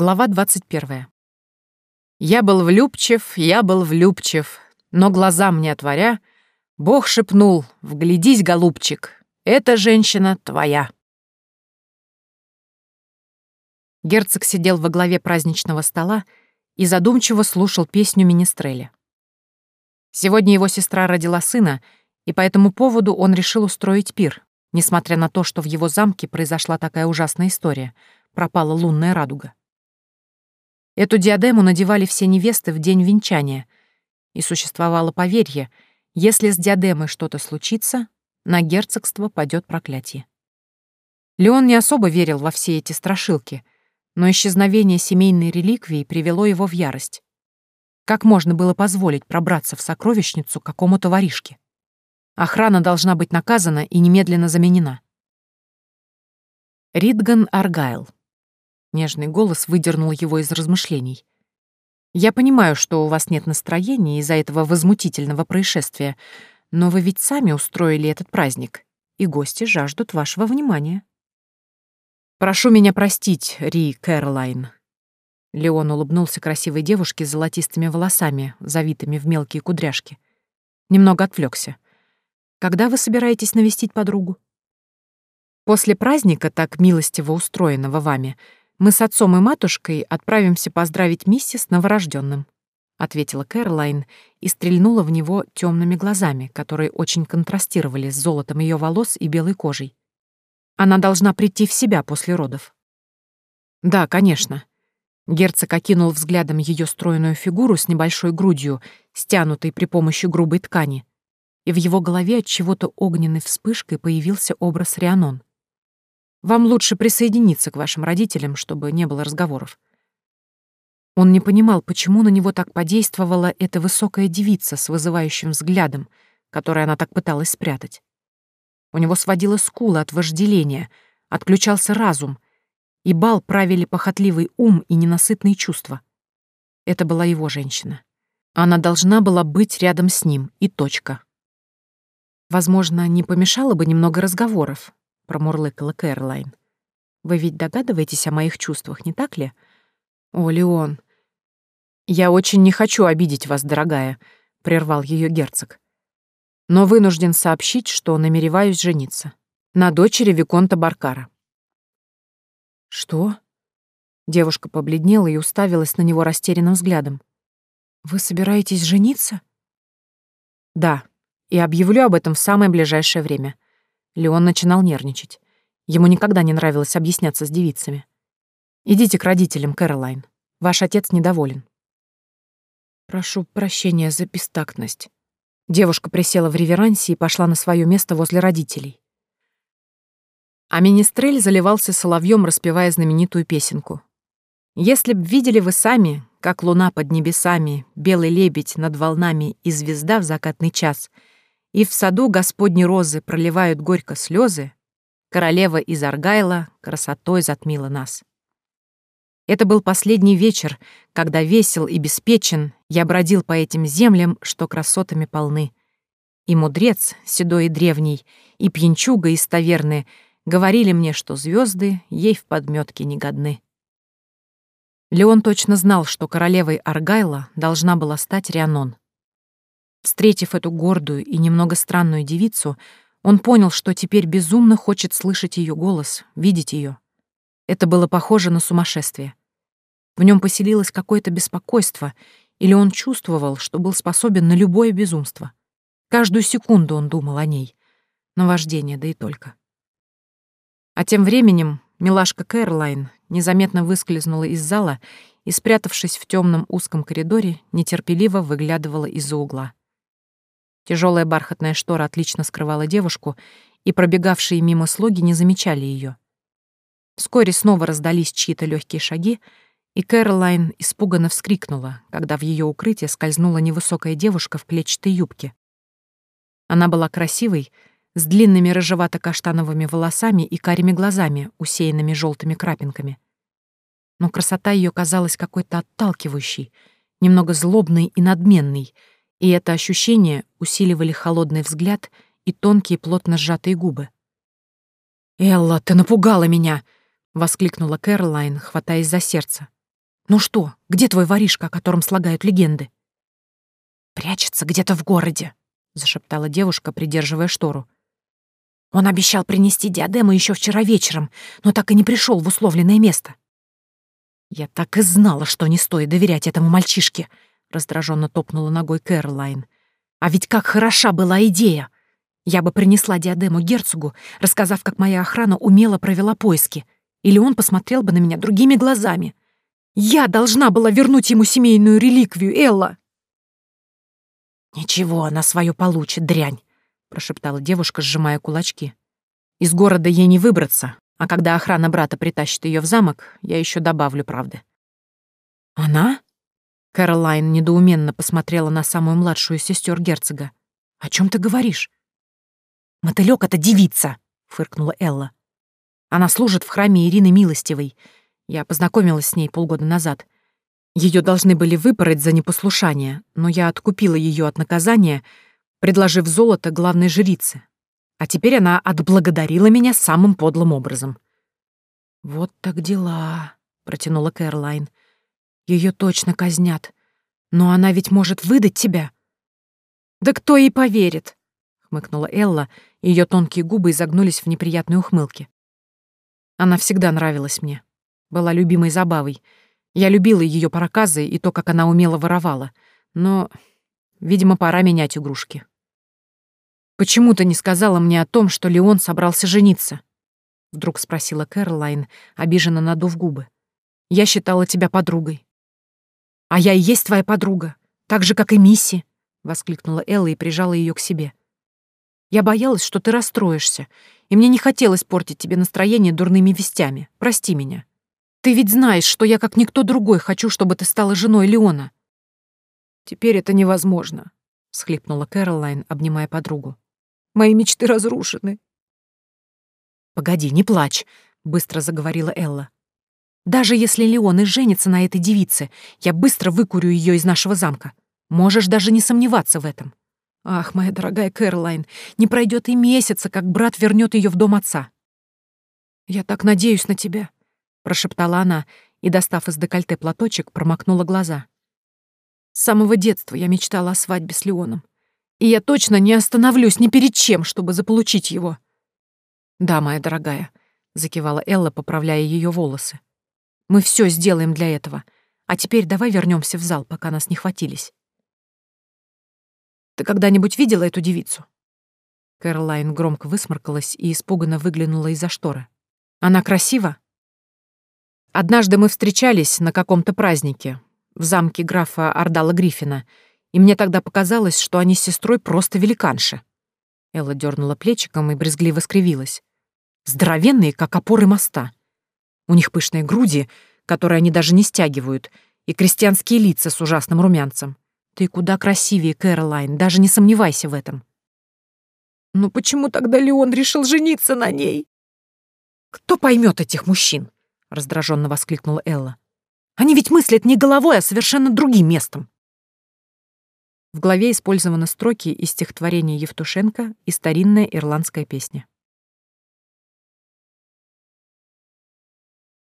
Глава 21. Я был влюбчив, я был влюбчив, но глаза мне отворя, Бог шепнул, вглядись, голубчик, эта женщина твоя. Герцог сидел во главе праздничного стола и задумчиво слушал песню Министреля. Сегодня его сестра родила сына, и по этому поводу он решил устроить пир, несмотря на то, что в его замке произошла такая ужасная история — пропала лунная радуга. Эту диадему надевали все невесты в день венчания, и существовало поверье, если с диадемой что-то случится, на герцогство падет проклятие. Леон не особо верил во все эти страшилки, но исчезновение семейной реликвии привело его в ярость. Как можно было позволить пробраться в сокровищницу какому-то воришке? Охрана должна быть наказана и немедленно заменена. Ридган Аргайл Нежный голос выдернул его из размышлений. «Я понимаю, что у вас нет настроения из-за этого возмутительного происшествия, но вы ведь сами устроили этот праздник, и гости жаждут вашего внимания». «Прошу меня простить, Ри Кэролайн». Леон улыбнулся красивой девушке с золотистыми волосами, завитыми в мелкие кудряшки. Немного отвлекся. «Когда вы собираетесь навестить подругу?» «После праздника, так милостиво устроенного вами, — мы с отцом и матушкой отправимся поздравить миссис с новорожденным», — ответила Кэролайн и стрельнула в него темными глазами, которые очень контрастировали с золотом ее волос и белой кожей. Она должна прийти в себя после родов. «Да, конечно». Герцог окинул взглядом ее стройную фигуру с небольшой грудью, стянутой при помощи грубой ткани, и в его голове от чего-то огненной вспышкой появился образ Рианон. Вам лучше присоединиться к вашим родителям, чтобы не было разговоров. Он не понимал, почему на него так подействовала эта высокая девица с вызывающим взглядом, который она так пыталась спрятать. У него сводило скулы от вожделения, отключался разум, и бал правили похотливый ум и ненасытные чувства. Это была его женщина. Она должна была быть рядом с ним, и точка. Возможно, не помешало бы немного разговоров, промурлыкала Кэролайн. «Вы ведь догадываетесь о моих чувствах, не так ли?» «О, Леон!» «Я очень не хочу обидеть вас, дорогая», — прервал ее герцог. «Но вынужден сообщить, что намереваюсь жениться. На дочери Виконта Баркара». «Что?» Девушка побледнела и уставилась на него растерянным взглядом. «Вы собираетесь жениться?» «Да, и объявлю об этом в самое ближайшее время. Леон начинал нервничать. Ему никогда не нравилось объясняться с девицами. «Идите к родителям, Кэролайн. Ваш отец недоволен». «Прошу прощения за бестактность». Девушка присела в реверансе и пошла на свое место возле родителей. А Министрель заливался соловьем, распевая знаменитую песенку. «Если б видели вы сами, как луна под небесами, белый лебедь над волнами и звезда в закатный час — и в саду Господни розы проливают горько слезы, королева из Аргайла красотой затмила нас. Это был последний вечер, когда весел и беспечен я бродил по этим землям, что красотами полны. И мудрец, седой и древний, и пьянчуга из таверны говорили мне, что звезды ей в подметке не годны. Леон точно знал, что королевой Аргайла должна была стать Рианон. Встретив эту гордую и немного странную девицу, он понял, что теперь безумно хочет слышать ее голос, видеть ее. Это было похоже на сумасшествие. В нем поселилось какое-то беспокойство, или он чувствовал, что был способен на любое безумство. Каждую секунду он думал о ней. На вождение, да и только. А тем временем милашка Кэролайн незаметно выскользнула из зала и, спрятавшись в темном узком коридоре, нетерпеливо выглядывала из-за угла. Тяжелая бархатная штора отлично скрывала девушку, и пробегавшие мимо слуги не замечали ее. Вскоре снова раздались чьи-то легкие шаги, и Кэролайн испуганно вскрикнула, когда в ее укрытие скользнула невысокая девушка в клетчатой юбке. Она была красивой, с длинными рыжевато-каштановыми волосами и карими глазами, усеянными желтыми крапинками. Но красота ее казалась какой-то отталкивающей, немного злобной и надменной — и это ощущение усиливали холодный взгляд и тонкие плотно сжатые губы. «Элла, ты напугала меня!» — воскликнула Кэролайн, хватаясь за сердце. «Ну что, где твой воришка, о котором слагают легенды?» «Прячется где-то в городе», — зашептала девушка, придерживая штору. «Он обещал принести диадему еще вчера вечером, но так и не пришел в условленное место». «Я так и знала, что не стоит доверять этому мальчишке», — раздраженно топнула ногой Кэролайн. «А ведь как хороша была идея! Я бы принесла диадему герцогу, рассказав, как моя охрана умело провела поиски, или он посмотрел бы на меня другими глазами. Я должна была вернуть ему семейную реликвию, Элла!» «Ничего, она свое получит, дрянь», — прошептала девушка, сжимая кулачки. «Из города ей не выбраться, а когда охрана брата притащит ее в замок, я еще добавлю правды». «Она?» Кэролайн недоуменно посмотрела на самую младшую сестер герцога. «О чем ты говоришь?» «Мотылёк — это девица!» — фыркнула Элла. «Она служит в храме Ирины Милостивой. Я познакомилась с ней полгода назад. Ее должны были выпороть за непослушание, но я откупила ее от наказания, предложив золото главной жрице. А теперь она отблагодарила меня самым подлым образом. «Вот так дела», — протянула Кэролайн. Ее точно казнят. Но она ведь может выдать тебя». «Да кто ей поверит?» — хмыкнула Элла, и ее тонкие губы изогнулись в неприятной ухмылке. Она всегда нравилась мне была любимой забавой. Я любила ее проказы и то, как она умело воровала. Но, видимо, пора менять игрушки. «Почему ты не сказала мне о том, что Леон собрался жениться?» — вдруг спросила Кэролайн, обиженно надув губы. «Я считала тебя подругой». «А я и есть твоя подруга, так же, как и Мисси», — воскликнула Элла и прижала ее к себе. «Я боялась, что ты расстроишься, и мне не хотелось портить тебе настроение дурными вестями. Прости меня». Ты ведь знаешь, что я как никто другой хочу, чтобы ты стала женой Леона. Теперь это невозможно, схлипнула Кэролайн, обнимая подругу. Мои мечты разрушены. Погоди, не плачь, быстро заговорила Элла. Даже если Леон и женится на этой девице, я быстро выкурю ее из нашего замка. Можешь даже не сомневаться в этом. Ах, моя дорогая Кэролайн, не пройдет и месяца, как брат вернет ее в дом отца. Я так надеюсь на тебя, прошептала она и, достав из декольте платочек, промокнула глаза. С самого детства я мечтала о свадьбе с Леоном. И я точно не остановлюсь ни перед чем, чтобы заполучить его. «Да, моя дорогая», — закивала Элла, поправляя ее волосы. «Мы все сделаем для этого. А теперь давай вернемся в зал, пока нас не хватились». «Ты когда-нибудь видела эту девицу?» Кэролайн громко высморкалась и испуганно выглянула из-за шторы. «Она красива?» Однажды мы встречались на каком-то празднике в замке графа Ардала Гриффина, и мне тогда показалось, что они с сестрой просто великанши. Элла дернула плечиком и брезгливо скривилась. Здоровенные, как опоры моста. У них пышные груди, которые они даже не стягивают, и крестьянские лица с ужасным румянцем. Ты куда красивее, Кэролайн, даже не сомневайся в этом. Но «Ну почему тогда Леон решил жениться на ней? Кто поймет этих мужчин? — раздраженно воскликнула Элла. «Они ведь мыслят не головой, а совершенно другим местом». В главе использованы строки из стихотворения Евтушенко и старинная ирландская песня.